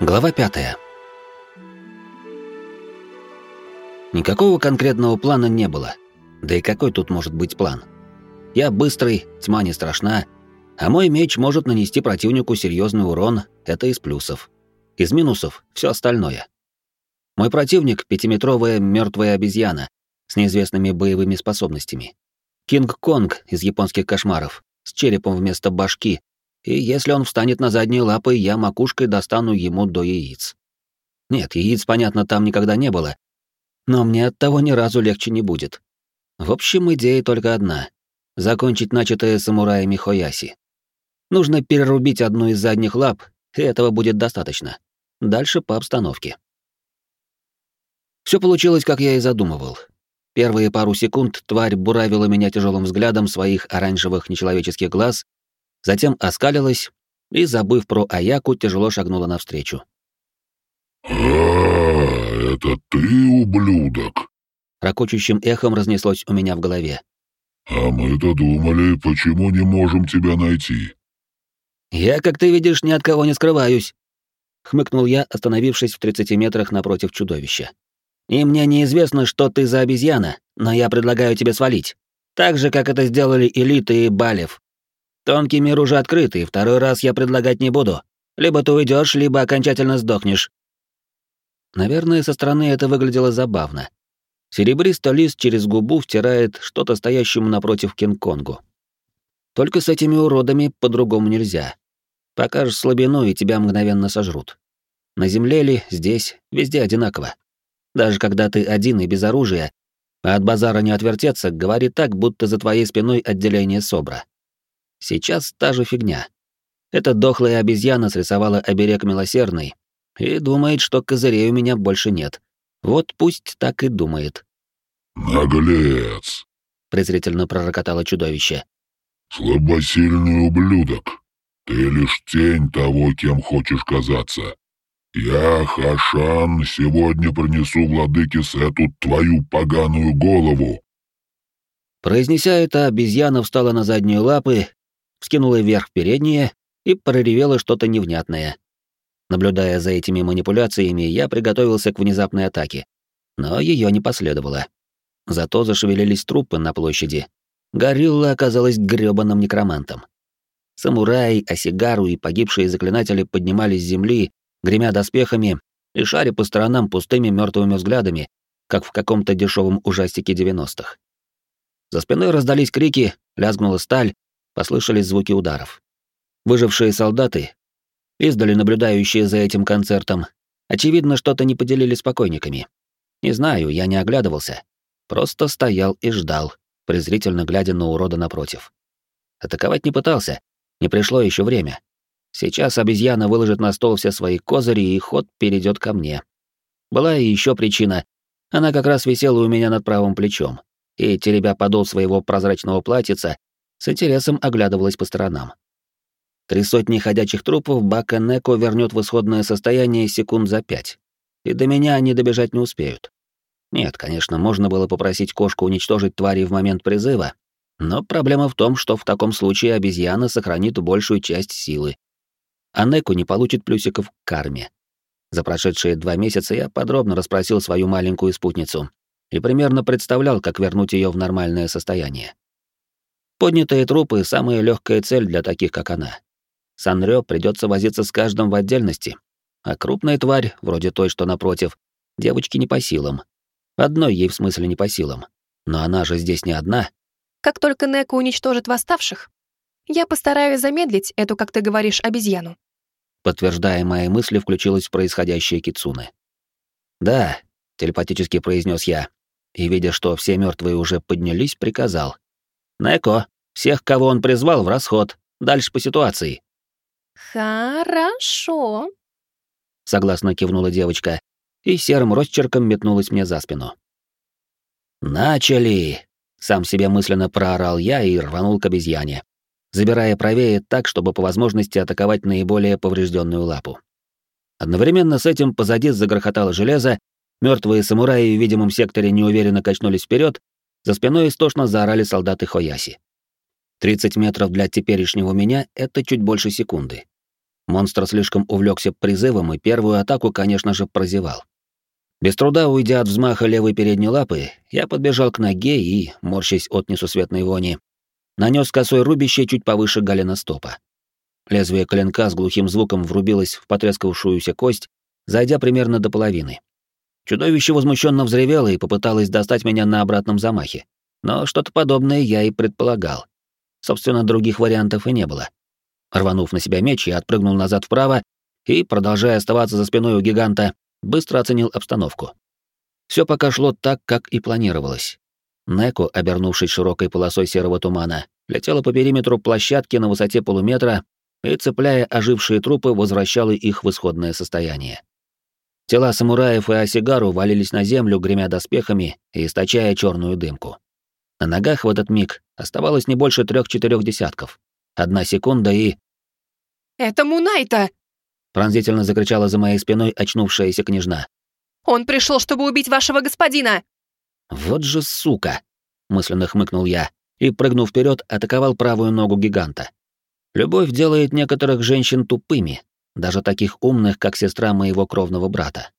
Глава пятая. Никакого конкретного плана не было. Да и какой тут может быть план? Я быстрый, тьма не страшна, а мой меч может нанести противнику серьезный урон, это из плюсов. Из минусов — все остальное. Мой противник — пятиметровая мертвая обезьяна с неизвестными боевыми способностями. Кинг-Конг из японских кошмаров, с черепом вместо башки, и если он встанет на задние лапы, я макушкой достану ему до яиц. Нет, яиц, понятно, там никогда не было, но мне от того ни разу легче не будет. В общем, идея только одна — закончить начатое самураями Хояси. Нужно перерубить одну из задних лап, и этого будет достаточно. Дальше по обстановке. Все получилось, как я и задумывал. Первые пару секунд тварь буравила меня тяжелым взглядом своих оранжевых нечеловеческих глаз затем оскалилась и, забыв про Аяку, тяжело шагнула навстречу. «А, это ты, ублюдок!» Рокочущим эхом разнеслось у меня в голове. «А мы-то думали, почему не можем тебя найти?» «Я, как ты видишь, ни от кого не скрываюсь», — хмыкнул я, остановившись в 30 метрах напротив чудовища. «И мне неизвестно, что ты за обезьяна, но я предлагаю тебе свалить. Так же, как это сделали Элиты и Балев. Тонкий мир уже и второй раз я предлагать не буду. Либо ты уйдешь, либо окончательно сдохнешь. Наверное, со стороны это выглядело забавно. Серебристый лист через губу втирает что-то стоящему напротив Кинг-Конгу. Только с этими уродами по-другому нельзя. Покажешь слабину, и тебя мгновенно сожрут. На земле ли, здесь, везде одинаково. Даже когда ты один и без оружия, а от базара не отвертеться, говори так, будто за твоей спиной отделение СОБРа. Сейчас та же фигня. Эта дохлая обезьяна срисовала оберег милосердный и думает, что козырей у меня больше нет. Вот пусть так и думает. «Наглец!» — презрительно пророкотало чудовище. «Слабосильный ублюдок. Ты лишь тень того, кем хочешь казаться. Я, Хашан, сегодня принесу владыке Сету твою поганую голову». Произнеся это, обезьяна встала на задние лапы вскинула вверх передние и проревела что-то невнятное. Наблюдая за этими манипуляциями, я приготовился к внезапной атаке, но ее не последовало. Зато зашевелились трупы на площади. Горилла оказалась грёбаным некромантом. Самураи, осигару и погибшие заклинатели поднимались с земли, гремя доспехами и шаря по сторонам пустыми мертвыми взглядами, как в каком-то дешевом ужастике 90-х. За спиной раздались крики, лязгнула сталь, послышались звуки ударов. Выжившие солдаты, издали наблюдающие за этим концертом, очевидно, что-то не поделили с покойниками. Не знаю, я не оглядывался. Просто стоял и ждал, презрительно глядя на урода напротив. Атаковать не пытался, не пришло еще время. Сейчас обезьяна выложит на стол все свои козыри, и ход перейдет ко мне. Была и еще причина. Она как раз висела у меня над правым плечом, и, теребя подол своего прозрачного платьица, с интересом оглядывалась по сторонам. Три сотни ходячих трупов Бака Неко вернет в исходное состояние секунд за пять. И до меня они добежать не успеют. Нет, конечно, можно было попросить кошку уничтожить твари в момент призыва, но проблема в том, что в таком случае обезьяна сохранит большую часть силы. А Неко не получит плюсиков к карме. За прошедшие два месяца я подробно расспросил свою маленькую спутницу и примерно представлял, как вернуть ее в нормальное состояние. Поднятые трупы — самая легкая цель для таких, как она. Санрё придется возиться с каждым в отдельности, а крупная тварь, вроде той, что напротив, девочки не по силам. Одной ей в смысле не по силам. Но она же здесь не одна. Как только Неко уничтожит восставших, я постараюсь замедлить эту, как ты говоришь, обезьяну. Подтверждая мои мысли, включилась в происходящее Кицуне. «Да», — телепатически произнес я, и, видя, что все мертвые уже поднялись, приказал. Неко, всех, кого он призвал, в расход. Дальше по ситуации. Хорошо. Согласно кивнула девочка и серым росчерком метнулась мне за спину. Начали! Сам себе мысленно проорал я и рванул к обезьяне, забирая правее так, чтобы по возможности атаковать наиболее поврежденную лапу. Одновременно с этим позади загрохотало железо, мертвые самураи в видимом секторе неуверенно качнулись вперед, за спиной истошно заорали солдаты Хояси. 30 метров для теперешнего меня — это чуть больше секунды. Монстр слишком увлекся призывом и первую атаку, конечно же, прозевал. Без труда уйдя от взмаха левой передней лапы, я подбежал к ноге и, морщась от несусветной вони, нанес косой рубище чуть повыше галена стопа. Лезвие клинка с глухим звуком врубилось в потрескавшуюся кость, зайдя примерно до половины. Чудовище возмущенно взревело и попыталось достать меня на обратном замахе. Но что-то подобное я и предполагал. Собственно, других вариантов и не было. Рванув на себя меч, я отпрыгнул назад вправо и, продолжая оставаться за спиной у гиганта, быстро оценил обстановку. Все пока шло так, как и планировалось. Неко, обернувшись широкой полосой серого тумана, летела по периметру площадки на высоте полуметра и, цепляя ожившие трупы, возвращала их в исходное состояние. Тела самураев и осигару валились на землю, гремя доспехами и источая черную дымку. На ногах в этот миг оставалось не больше трех-четырех десятков. Одна секунда и... «Это Мунайта!» — пронзительно закричала за моей спиной очнувшаяся княжна. «Он пришел, чтобы убить вашего господина!» «Вот же сука!» — мысленно хмыкнул я и, прыгнув вперед, атаковал правую ногу гиганта. Любовь делает некоторых женщин тупыми, даже таких умных, как сестра моего кровного брата.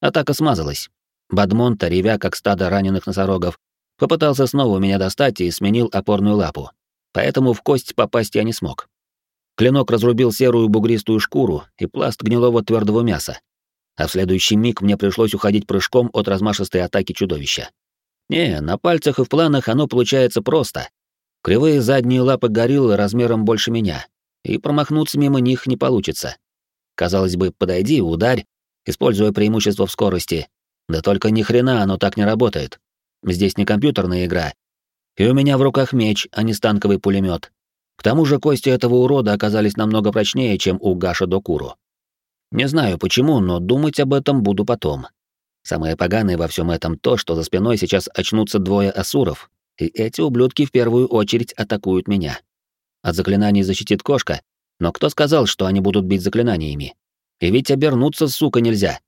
Атака смазалась. Бадмонта, ревя как стадо раненых носорогов, попытался снова меня достать и сменил опорную лапу, поэтому в кость попасть я не смог. Клинок разрубил серую бугристую шкуру и пласт гнилого твердого мяса, а в следующий миг мне пришлось уходить прыжком от размашистой атаки чудовища. Не, на пальцах и в планах оно получается просто. Кривые задние лапы гориллы размером больше меня, и промахнуться мимо них не получится. Казалось бы, подойди, ударь, используя преимущество в скорости. Да только ни хрена оно так не работает. Здесь не компьютерная игра. И у меня в руках меч, а не станковый пулемет. К тому же кости этого урода оказались намного прочнее, чем у Гаша Докуру. Не знаю почему, но думать об этом буду потом. Самое поганое во всем этом то, что за спиной сейчас очнутся двое асуров, и эти ублюдки в первую очередь атакуют меня. От заклинаний защитит кошка, но кто сказал, что они будут бить заклинаниями? И ведь обернуться, сука, нельзя.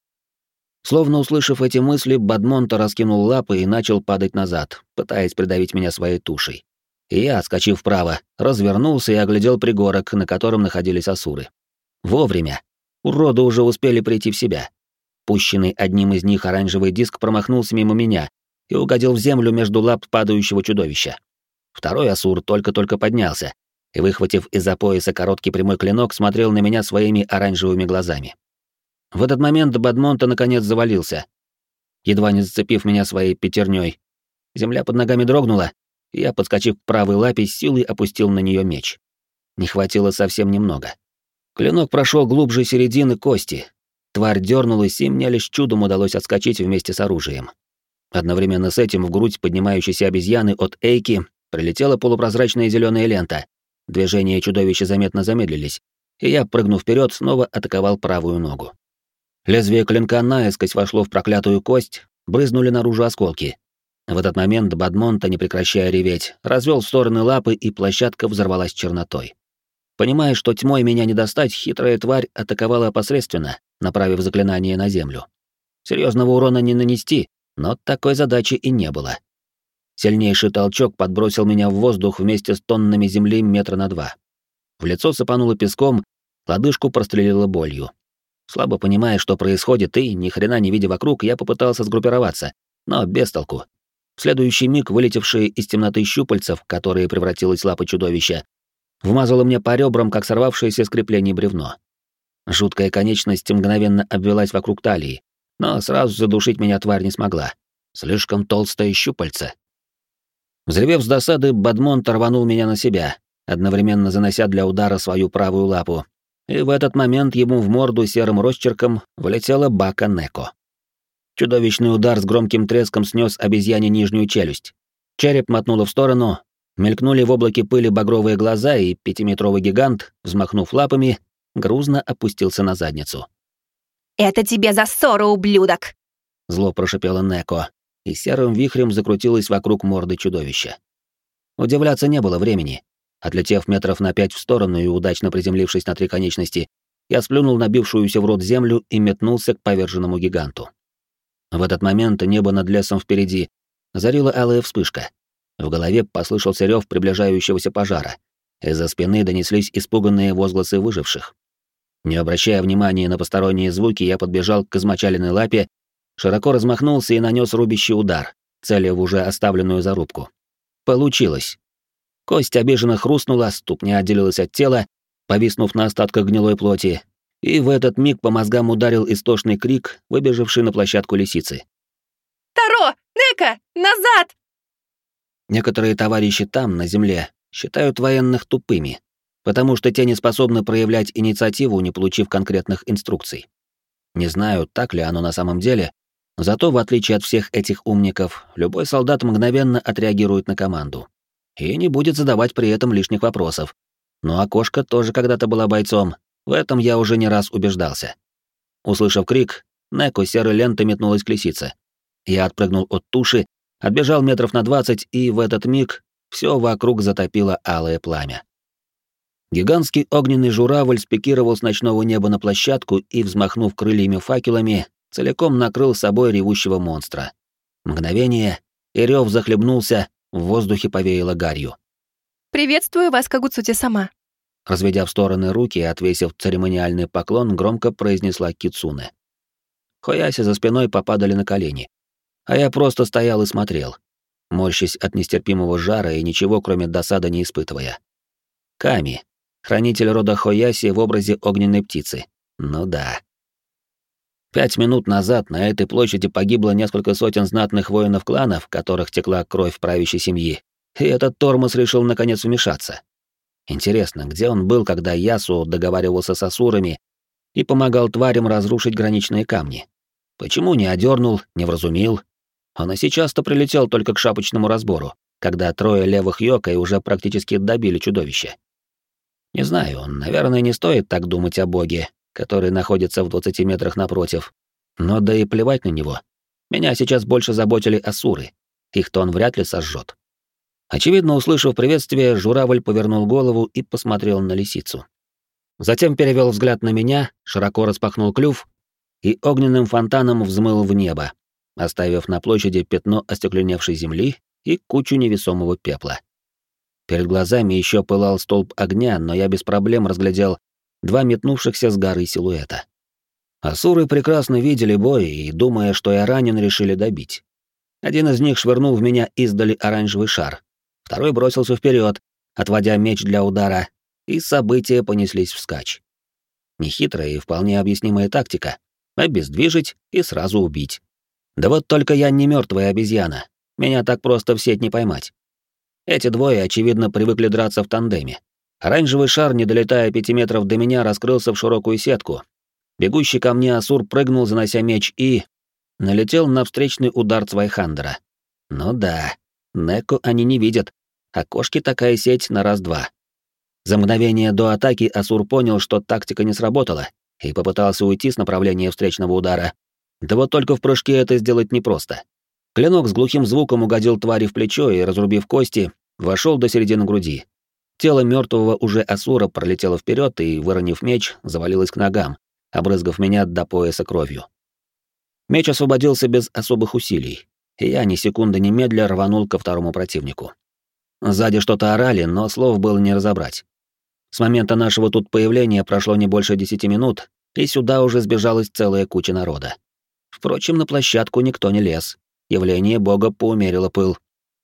Словно услышав эти мысли, Бадмонта раскинул лапы и начал падать назад, пытаясь придавить меня своей тушей. И я, скачив вправо, развернулся и оглядел пригорок, на котором находились асуры. Вовремя. Уроды уже успели прийти в себя. Пущенный одним из них оранжевый диск промахнулся мимо меня и угодил в землю между лап падающего чудовища. Второй Асур только-только поднялся и, выхватив из-за пояса короткий прямой клинок, смотрел на меня своими оранжевыми глазами. В этот момент Бадмонта наконец завалился, едва не зацепив меня своей пятерней. Земля под ногами дрогнула, и я, подскочив к правой лапе, силой опустил на нее меч. Не хватило совсем немного. Клинок прошел глубже середины кости. Тварь дернулась, и мне лишь чудом удалось отскочить вместе с оружием. Одновременно с этим в грудь поднимающейся обезьяны от Эйки прилетела полупрозрачная зеленая лента. Движения чудовища заметно замедлились, и я, прыгнув вперед, снова атаковал правую ногу. Лезвие клинка наискось вошло в проклятую кость, брызнули наружу осколки. В этот момент Бадмонта, не прекращая реветь, развел в стороны лапы, и площадка взорвалась чернотой. Понимая, что тьмой меня не достать, хитрая тварь атаковала посредственно, направив заклинание на землю. Серьезного урона не нанести, но такой задачи и не было. Сильнейший толчок подбросил меня в воздух вместе с тоннами земли метра на два. В лицо сыпануло песком, лодыжку прострелило болью. Слабо понимая, что происходит, и, ни хрена не видя вокруг, я попытался сгруппироваться, но без толку. В следующий миг вылетевшие из темноты щупальца, в которые превратилась лапа чудовища, вмазало мне по ребрам, как сорвавшееся с крепления бревно. Жуткая конечность мгновенно обвелась вокруг талии, но сразу задушить меня тварь не смогла. Слишком толстое щупальце. Взревев с досады, Бадмонт рванул меня на себя, одновременно занося для удара свою правую лапу. И в этот момент ему в морду серым росчерком влетела Бака Неко. Чудовищный удар с громким треском снес обезьяне нижнюю челюсть. Череп мотнуло в сторону, мелькнули в облаке пыли багровые глаза, и пятиметровый гигант, взмахнув лапами, грузно опустился на задницу. «Это тебе за ссору, ублюдок!» Зло прошипела Неко, и серым вихрем закрутилась вокруг морды чудовища. Удивляться не было времени. Отлетев метров на пять в сторону и удачно приземлившись на три конечности, я сплюнул набившуюся в рот землю и метнулся к поверженному гиганту. В этот момент небо над лесом впереди озарила алая вспышка. В голове послышался рев приближающегося пожара. Из-за спины донеслись испуганные возгласы выживших. Не обращая внимания на посторонние звуки, я подбежал к измочаленной лапе, широко размахнулся и нанес рубящий удар, целя в уже оставленную зарубку. Получилось. Кость обиженно хрустнула, ступня отделилась от тела, повиснув на остатках гнилой плоти, и в этот миг по мозгам ударил истошный крик, выбежавший на площадку лисицы. «Таро! Нека! Назад!» Некоторые товарищи там, на земле, считают военных тупыми, потому что те не способны проявлять инициативу, не получив конкретных инструкций. Не знаю, так ли оно на самом деле, зато, в отличие от всех этих умников, любой солдат мгновенно отреагирует на команду и не будет задавать при этом лишних вопросов. Ну а кошка тоже когда-то была бойцом, в этом я уже не раз убеждался. Услышав крик, Неко серой лентой метнулась к лисице. Я отпрыгнул от туши, отбежал метров на двадцать, и в этот миг все вокруг затопило алое пламя. Гигантский огненный журавль спикировал с ночного неба на площадку и, взмахнув крыльями-факелами, целиком накрыл собой ревущего монстра. Мгновение, и рев захлебнулся, в воздухе повеяло гарью. «Приветствую вас, Кагуцути сама», Разведя в стороны руки и отвесив церемониальный поклон, громко произнесла Кицуне. Хояси за спиной попадали на колени. А я просто стоял и смотрел, морщась от нестерпимого жара и ничего, кроме досады, не испытывая. Ками, хранитель рода Хояси в образе огненной птицы. Ну да. Пять минут назад на этой площади погибло несколько сотен знатных воинов кланов, которых текла кровь правящей семьи, и этот тормоз решил наконец вмешаться. Интересно, где он был, когда Ясу договаривался с асурами и помогал тварям разрушить граничные камни? Почему не одернул, не вразумил? Он и сейчас-то прилетел только к шапочному разбору, когда трое левых йокой уже практически добили чудовище. Не знаю, наверное, не стоит так думать о боге, который находится в 20 метрах напротив. Но да и плевать на него. Меня сейчас больше заботили асуры. Их-то он вряд ли сожжет. Очевидно, услышав приветствие, журавль повернул голову и посмотрел на лисицу. Затем перевел взгляд на меня, широко распахнул клюв и огненным фонтаном взмыл в небо, оставив на площади пятно остекленевшей земли и кучу невесомого пепла. Перед глазами еще пылал столб огня, но я без проблем разглядел два метнувшихся с горы силуэта. Асуры прекрасно видели бой и, думая, что я ранен, решили добить. Один из них швырнул в меня издали оранжевый шар, Второй бросился вперед, отводя меч для удара, и события понеслись вскачь. Нехитрая и вполне объяснимая тактика — обездвижить и сразу убить. Да вот только я не мертвая обезьяна, меня так просто в сеть не поймать. Эти двое, очевидно, привыкли драться в тандеме. Оранжевый шар, не долетая пяти метров до меня, раскрылся в широкую сетку. Бегущий ко мне Асур прыгнул, занося меч, и... налетел на встречный удар Цвайхандера. Ну да, Неко они не видят, а кошки такая сеть на раз-два. За мгновение до атаки Асур понял, что тактика не сработала, и попытался уйти с направления встречного удара. Да вот только в прыжке это сделать непросто. Клинок с глухим звуком угодил твари в плечо и, разрубив кости, вошел до середины груди. Тело мертвого уже Асура пролетело вперед и, выронив меч, завалилось к ногам, обрызгав меня до пояса кровью. Меч освободился без особых усилий, и я ни секунды немедля рванул ко второму противнику. Сзади что-то орали, но слов было не разобрать. С момента нашего тут появления прошло не больше десяти минут, и сюда уже сбежалась целая куча народа. Впрочем, на площадку никто не лез. Явление бога поумерило пыл.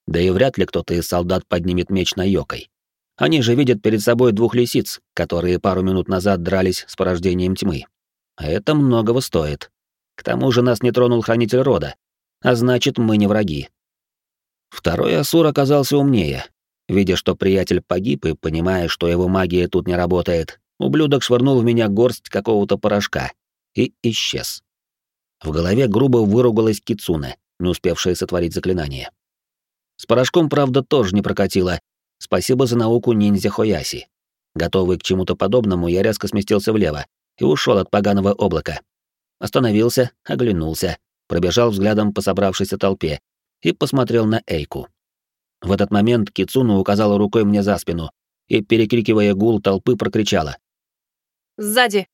Да и вряд ли кто-то из солдат поднимет меч на Йокой. Они же видят перед собой двух лисиц, которые пару минут назад дрались с порождением тьмы. А это многого стоит. К тому же нас не тронул хранитель рода, а значит, мы не враги. Второй Асур оказался умнее. Видя, что приятель погиб и понимая, что его магия тут не работает, ублюдок швырнул в меня горсть какого-то порошка и исчез. В голове грубо выругалась Кицуне, не успевшая сотворить заклинание. С порошком, правда, тоже не прокатило. Спасибо за науку ниндзя Хояси. Готовый к чему-то подобному, я резко сместился влево и ушел от поганого облака. Остановился, оглянулся, пробежал взглядом по собравшейся толпе и посмотрел на Эйку. В этот момент Кицуну указала рукой мне за спину и, перекрикивая гул толпы, прокричала. «Сзади!»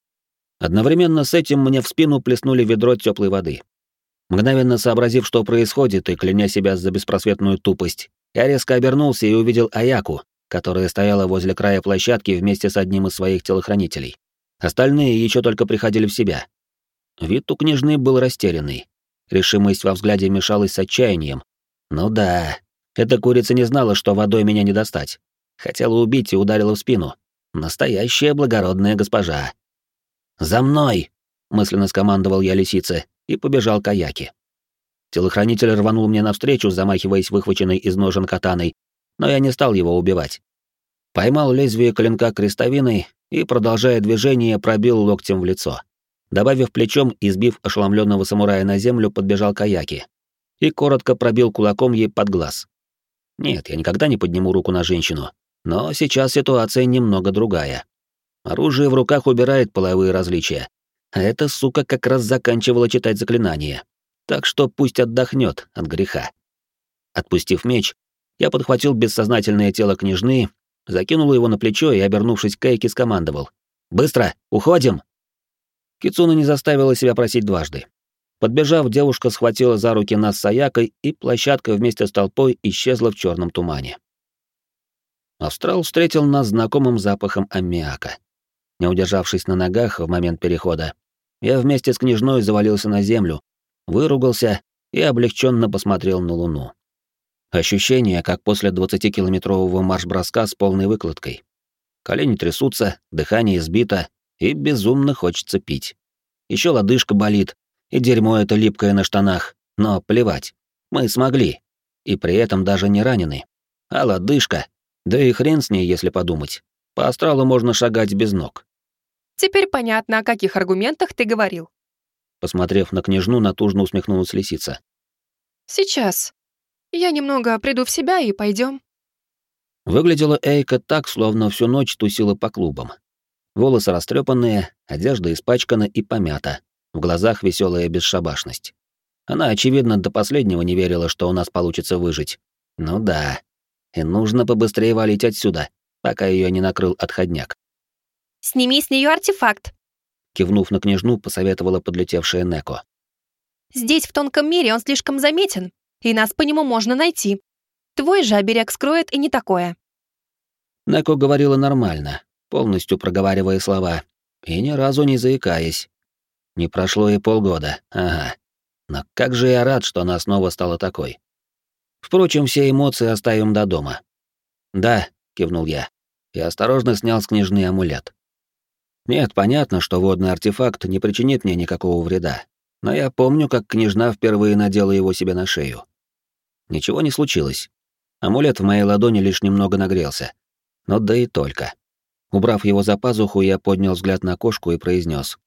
Одновременно с этим мне в спину плеснули ведро теплой воды. Мгновенно сообразив, что происходит, и кляня себя за беспросветную тупость, я резко обернулся и увидел Аяку, которая стояла возле края площадки вместе с одним из своих телохранителей. Остальные еще только приходили в себя. Вид у княжны был растерянный. Решимость во взгляде мешалась с отчаянием. Ну да, эта курица не знала, что водой меня не достать. Хотела убить и ударила в спину. Настоящая благородная госпожа. «За мной!» — мысленно скомандовал я лисице и побежал к Аяке. Телохранитель рванул мне навстречу, замахиваясь выхваченной из ножен катаной, но я не стал его убивать. Поймал лезвие клинка крестовиной и, продолжая движение, пробил локтем в лицо. Добавив плечом и сбив ошеломленного самурая на землю, подбежал к Аяке и коротко пробил кулаком ей под глаз. Нет, я никогда не подниму руку на женщину, но сейчас ситуация немного другая. Оружие в руках убирает половые различия, а эта сука как раз заканчивала читать заклинание. Так что пусть отдохнет от греха. Отпустив меч, я подхватил бессознательное тело княжны, закинул его на плечо и, обернувшись к Кейке, скомандовал. «Быстро! Уходим!» Кицуна не заставила себя просить дважды. Подбежав, девушка схватила за руки нас с Аякой, и площадка вместе с толпой исчезла в черном тумане. Австрал встретил нас знакомым запахом аммиака. Не удержавшись на ногах в момент перехода, я вместе с княжной завалился на землю, выругался и облегченно посмотрел на луну. Ощущение, как после 20-километрового марш-броска с полной выкладкой. Колени трясутся, дыхание сбито, и безумно хочется пить. Еще лодыжка болит, и дерьмо это липкое на штанах, но плевать. Мы смогли. И при этом даже не ранены. А лодыжка? Да и хрен с ней, если подумать. По астралу можно шагать без ног. Теперь понятно, о каких аргументах ты говорил. Посмотрев на княжну, натужно усмехнулась лисица. Сейчас. Я немного приду в себя и пойдем. Выглядела Эйка так, словно всю ночь тусила по клубам. Волосы растрепанные, одежда испачкана и помята, в глазах веселая бесшабашность. Она, очевидно, до последнего не верила, что у нас получится выжить. Ну да. И нужно побыстрее валить отсюда, пока ее не накрыл отходняк. «Сними с нее артефакт», кивнув на княжну, посоветовала подлетевшая Неко. «Здесь, в тонком мире, он слишком заметен, и нас по нему можно найти. Твой же оберег скроет и не такое». Неко говорила нормально, полностью проговаривая слова, и ни разу не заикаясь. Не прошло и полгода, ага. Но как же я рад, что она снова стала такой. Впрочем, все эмоции оставим до дома. «Да», — кивнул я, и осторожно снял с княжны амулет. Нет, понятно, что водный артефакт не причинит мне никакого вреда, но я помню, как княжна впервые надела его себе на шею. Ничего не случилось. Амулет в моей ладони лишь немного нагрелся. Но да и только. Убрав его за пазуху, я поднял взгляд на кошку и произнес: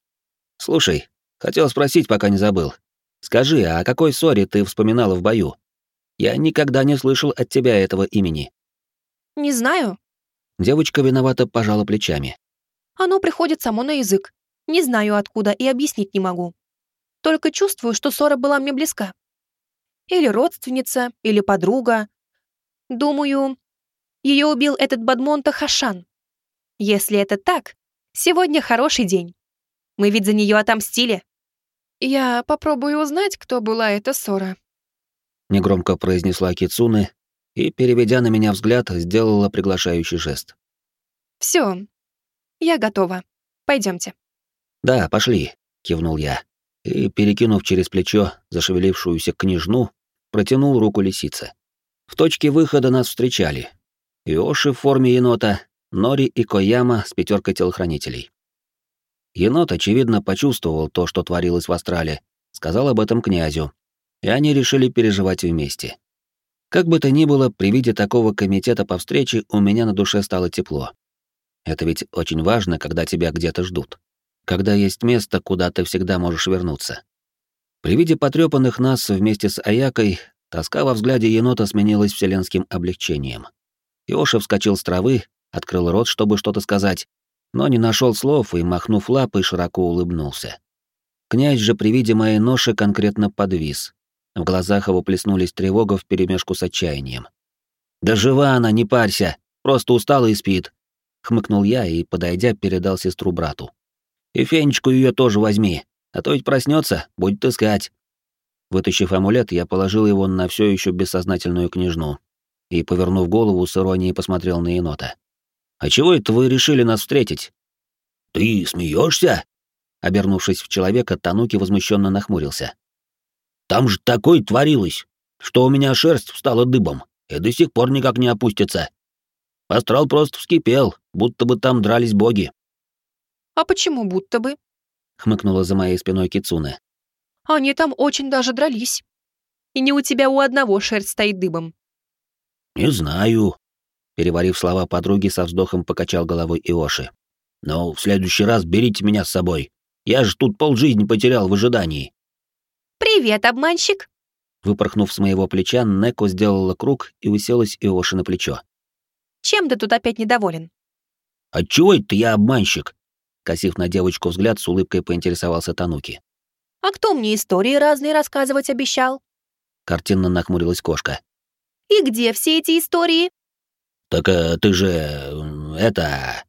«Слушай, хотел спросить, пока не забыл. Скажи, а о какой ссоре ты вспоминала в бою? Я никогда не слышал от тебя этого имени». «Не знаю». Девочка виновато пожала плечами. Оно приходит само на язык. Не знаю откуда и объяснить не могу. Только чувствую, что ссора была мне близка. Или родственница, или подруга. Думаю, ее убил этот Бадмонта Хашан. Если это так, сегодня хороший день. Мы ведь за нее отомстили. Я попробую узнать, кто была эта ссора. Негромко произнесла Кицуны и, переведя на меня взгляд, сделала приглашающий жест. Все, я готова. Пойдемте. Да, пошли, кивнул я. И, перекинув через плечо зашевелившуюся княжну, протянул руку лисице. В точке выхода нас встречали. Иоши в форме енота, Нори и Кояма с пятеркой телохранителей. Енот, очевидно, почувствовал то, что творилось в Астрале, сказал об этом князю, и они решили переживать вместе. Как бы то ни было, при виде такого комитета по встрече у меня на душе стало тепло. Это ведь очень важно, когда тебя где-то ждут. Когда есть место, куда ты всегда можешь вернуться. При виде потрепанных нас вместе с Аякой, тоска во взгляде енота сменилась вселенским облегчением. Иоша вскочил с травы, открыл рот, чтобы что-то сказать, но не нашел слов и, махнув лапой, широко улыбнулся. Князь же при виде моей ноши конкретно подвис. В глазах его плеснулись тревога вперемешку с отчаянием. «Да жива она, не парься, просто устала и спит», хмыкнул я и, подойдя, передал сестру брату. И фенечку ее тоже возьми, а то ведь проснется, будет искать. Вытащив амулет, я положил его на все еще бессознательную княжну и, повернув голову, с иронией посмотрел на енота. «А чего это вы решили нас встретить?» Ты смеешься? Обернувшись в человека, Тануки возмущенно нахмурился. Там же такое творилось, что у меня шерсть встала дыбом и до сих пор никак не опустится. Астрал просто вскипел, будто бы там дрались боги. А почему будто бы? хмыкнула за моей спиной Кицуне. Они там очень даже дрались. И не у тебя у одного шерсть стоит дыбом. Не знаю. Переварив слова подруги, со вздохом покачал головой Иоши. Но в следующий раз берите меня с собой. Я же тут полжизни потерял в ожидании. Привет, обманщик. Выпорхнув с моего плеча, Неко сделала круг и уселась Иоши на плечо. Чем ты тут опять недоволен? Отчего это я обманщик? Косив на девочку взгляд, с улыбкой поинтересовался Тануки. А кто мне истории разные рассказывать обещал? Картинно нахмурилась кошка. И где все эти истории? Так э, ты же... это...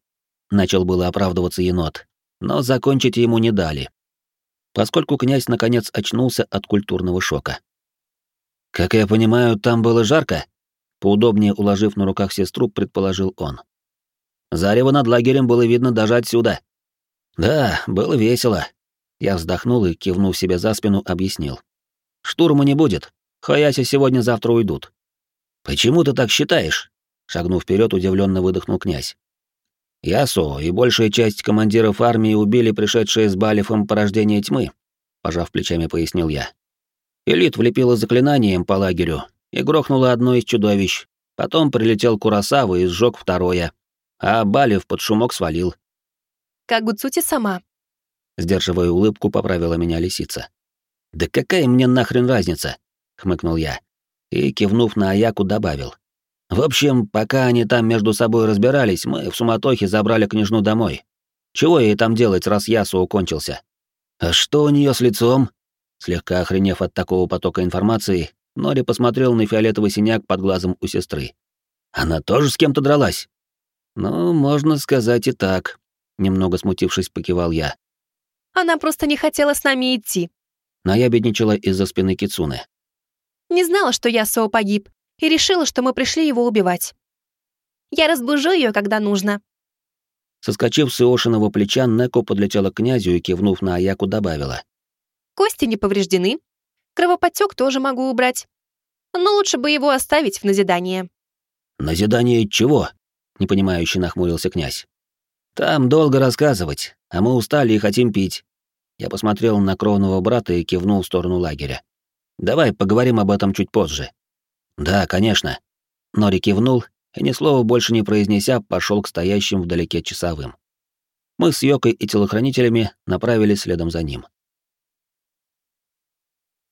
Начал было оправдываться енот, но закончить ему не дали, поскольку князь наконец очнулся от культурного шока. «Как я понимаю, там было жарко?» Поудобнее уложив на руках сестру, предположил он. Зарево над лагерем было видно даже отсюда. Да, было весело. Я вздохнул и, кивнув себе за спину, объяснил. Штурма не будет. Хаяси сегодня-завтра уйдут. Почему ты так считаешь? Шагнув вперед, удивленно выдохнул князь. Ясо и большая часть командиров армии убили пришедшие с Балифом порождение тьмы, пожав плечами, пояснил я. Элит влепила заклинанием по лагерю и грохнула одно из чудовищ. Потом прилетел Курасава и сжег второе, а Балев под шумок свалил. Как Гуцути сама. Сдерживая улыбку, поправила меня лисица. «Да какая мне нахрен разница?» — хмыкнул я. И, кивнув на Аяку, добавил. В общем, пока они там между собой разбирались, мы в суматохе забрали княжну домой. Чего ей там делать, раз Ясу укончился? А что у нее с лицом? Слегка охренев от такого потока информации, Нори посмотрел на фиолетовый синяк под глазом у сестры. Она тоже с кем-то дралась? Ну, можно сказать и так, немного смутившись, покивал я. Она просто не хотела с нами идти. Наябедничала из-за спины Кицуны. Не знала, что Ясуо погиб, и решила, что мы пришли его убивать. Я разбужу ее, когда нужно». Соскочив с Иошиного плеча, Неко подлетела к князю и, кивнув на Аяку, добавила. «Кости не повреждены. Кровоподтек тоже могу убрать. Но лучше бы его оставить в назидание». «Назидание чего?» — непонимающе нахмурился князь. «Там долго рассказывать, а мы устали и хотим пить». Я посмотрел на кровного брата и кивнул в сторону лагеря. «Давай поговорим об этом чуть позже». «Да, конечно». Нори кивнул и, ни слова больше не произнеся, пошел к стоящим вдалеке часовым. Мы с Йокой и телохранителями направились следом за ним.